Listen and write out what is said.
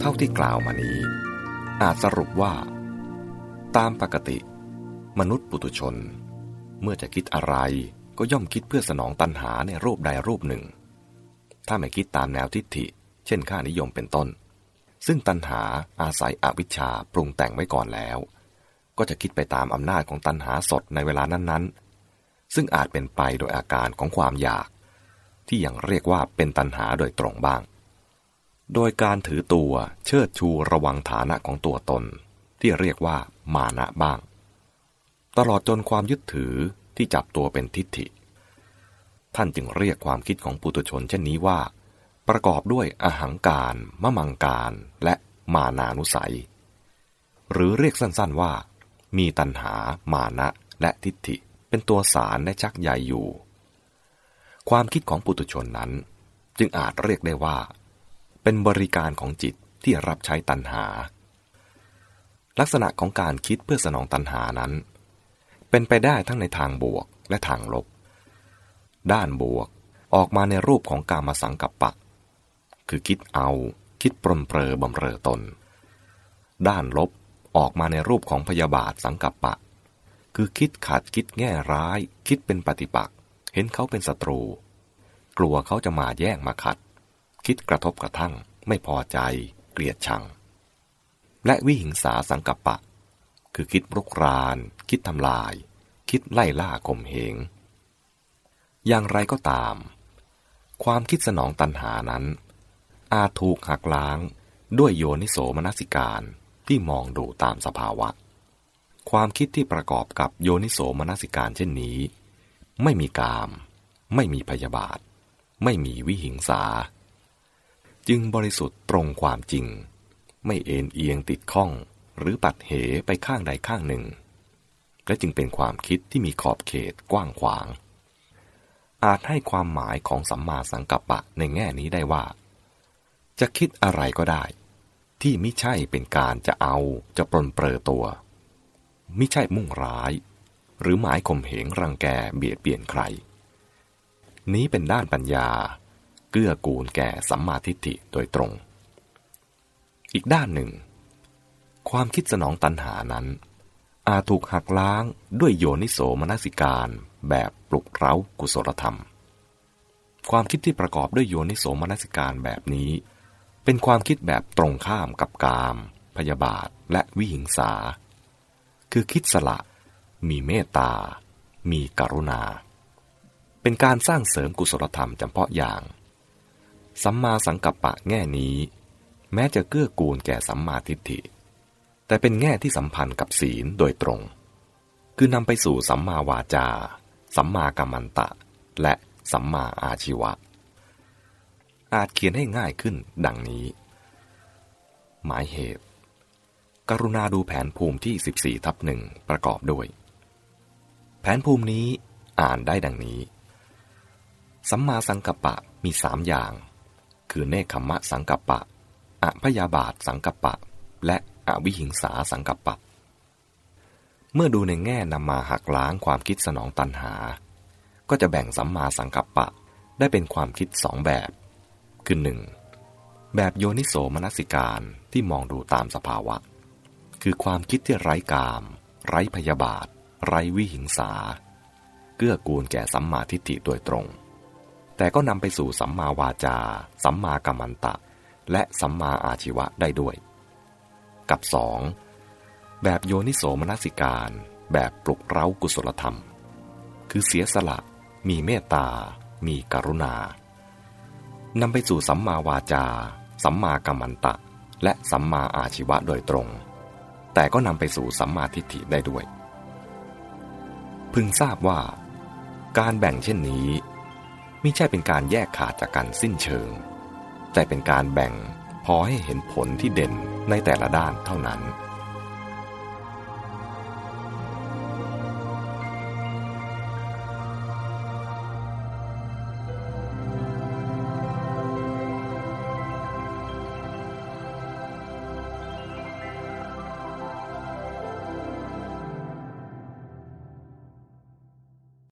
เท่าที่กล่าวมานี้ อาจสรุปว่า ตามปกติ มนุษย์ปุถุชน เมื่อจะคิดอะไรก็ย่อมคิดเพื่อสนองตัณหาในรูปใดรูปหนึ่ง ถ้าไม่คิดตามแนวทิฏฐิ เช่นค่านิยมเป็นต้น ซึ่งตัณหาอาศัยอวิชชาปรุงแต่งไว้ก่อนแล้ว ก็จะคิดไปตามอำนาจของตัณหาสดในเวลานั้นๆ ซึ่งอาจเป็นไปโดยอาการของความอยาก ที่ยังเรียกว่าเป็นตัณหาโดยตรงบ้าง โดยการถือตัวเชิดชูระวังฐานะของตัวตน ที่เรียกว่ามานะบ้าง ตลอดจนความยึดถือที่จับตัวเป็นทิฏฐิ ท่านจึงเรียกความคิดของปุตุชนเช่นนี้ว่า ประกอบด้วยอหังการมะมังการและมานานุสัย หรือเรียกสั้นๆว่า มีตัณหา มานะและทิฏฐิเป็นตัวสารและชักใยอยู่ ความคิดของปุตุชนนั้น จึงอาจเรียกได้ว่า เป็นบริการของจิตที่รับใช้ตัณหา ลักษณะของการคิดเพื่อสนองตัณหานั้น เป็นไปได้ทั้งในทางบวกและทางลบ ด้านบวกออกมาในรูปของการมาสังกัปปะ คือคิดเอาคิดปรนเปรอบำเรอตน ด้านลบออกมาในรูปของพยาบาทสังกัปปะ คือคิดขัดคิดแง่ร้าย คิดเป็นปฏิปักษ์เห็นเขาเป็นศัตรู กลัวเขาจะมาแย่งมาขัด คิดกระทบกระทั่ง ไม่พอใจ เกลียดชัง และวิหิงสาสังกัปปะ คือคิดรุกราน คิดทำลาย คิดไล่ล่าข่มเหง อย่างไรก็ตาม ความคิดสนองตัณหานั้น อาจถูกหักล้างด้วยโยนิโสมนสิการที่มองดูตามสภาวะ ความคิดที่ประกอบกับโยนิโสมนสิการเช่นนี้ ไม่มีกาม ไม่มีพยาบาท ไม่มีวิหิงสา จึงบริสุทธิ์ตรงความจริง ไม่เอ็นเอียงติดข้อง หรือปัดเหไปข้างใดข้างหนึ่ง และจึงเป็นความคิดที่มีขอบเขตกว้างขวาง อาจให้ความหมายของสัมมาสังกัปปะในแง่นี้ได้ว่า จะคิดอะไรก็ได้ ที่ไม่ใช่เป็นการจะเอาจะปลนเปลือตัวไม่ใช่มุ่งร้าย หรือหมายข่มเหงรังแกเบียดเบียนใคร นี้เป็นด้านปัญญา เกื้อกูลแก่สัมมาทิฏฐิโดยตรง อีกด้านหนึ่ง ความคิดสนองตัณหานั้น อาจถูกหักล้างด้วยโยนิโสมนสิการแบบปลุกเร้ากุศลธรรม ความคิดที่ประกอบด้วยโยนิโสมนสิการแบบนี้ เป็นความคิดแบบตรงข้ามกับกาม พยาบาทและวิหิงสา คือคิดสละ มีเมตตา มีกรุณา เป็นการสร้างเสริมกุศลธรรมจำเพาะอย่าง สัมมาสังกัปปะแง่นี้ แม้จะเกื้อกูลแก่สัมมาทิฏฐิ แต่เป็นแง่ที่สัมพันธ์กับศีลโดยตรง คือนำไปสู่สัมมาวาจา สัมมากัมมันตะ และสัมมาอาชีวะ อาจเขียนให้ง่ายขึ้นดังนี้ หมายเหตุ กรุณาดูแผนภูมิที่ 14 ทับหนึ่งประกอบด้วย แผนภูมินี้อ่านได้ดังนี้ สัมมาสังกัปปะมีสามอย่าง คือเนคขมะสังกัปปะอพยาบาทสังกัปปะ และอวิหิงสาสังกัปปะ เมื่อดูในแง่นำมาหักล้างความคิดสนองตัณหา ก็จะแบ่งสัมมาสังกัปปะ ได้เป็นความคิดสองแบบ คือหนึ่งแบบโยนิโสมนสิการที่มองดูตามสภาวะ คือความคิดที่ไร้กาม ไร้พยาบาท ไร้วิหิงสา เกื้อกูลแก่สัมมาทิฏฐิโดยตรง แต่ก็นำไปสู่สัมมาวาจา สัมมากัมมันตะ และสัมมาอาชีวะได้ด้วย กับสองแบบโยนิโสมนสิการ แบบปลุกเร้ากุศลธรรม คือเสียสละ มีเมตตา มีกรุณานำไปสู่สัมมาวาจา สัมมากัมมันตะ และสัมมาอาชีวะโดยตรง แต่ก็นำไปสู่สัมมาทิฏฐิได้ด้วย พึงทราบว่า การแบ่งเช่นนี้ ม่ใช่เป็นการแยกขาดจากกันสิ้นเชิง แต่เป็นการแบ่งพอให้เห็นผลที่เด่นในแต่ละด้านเท่านั้น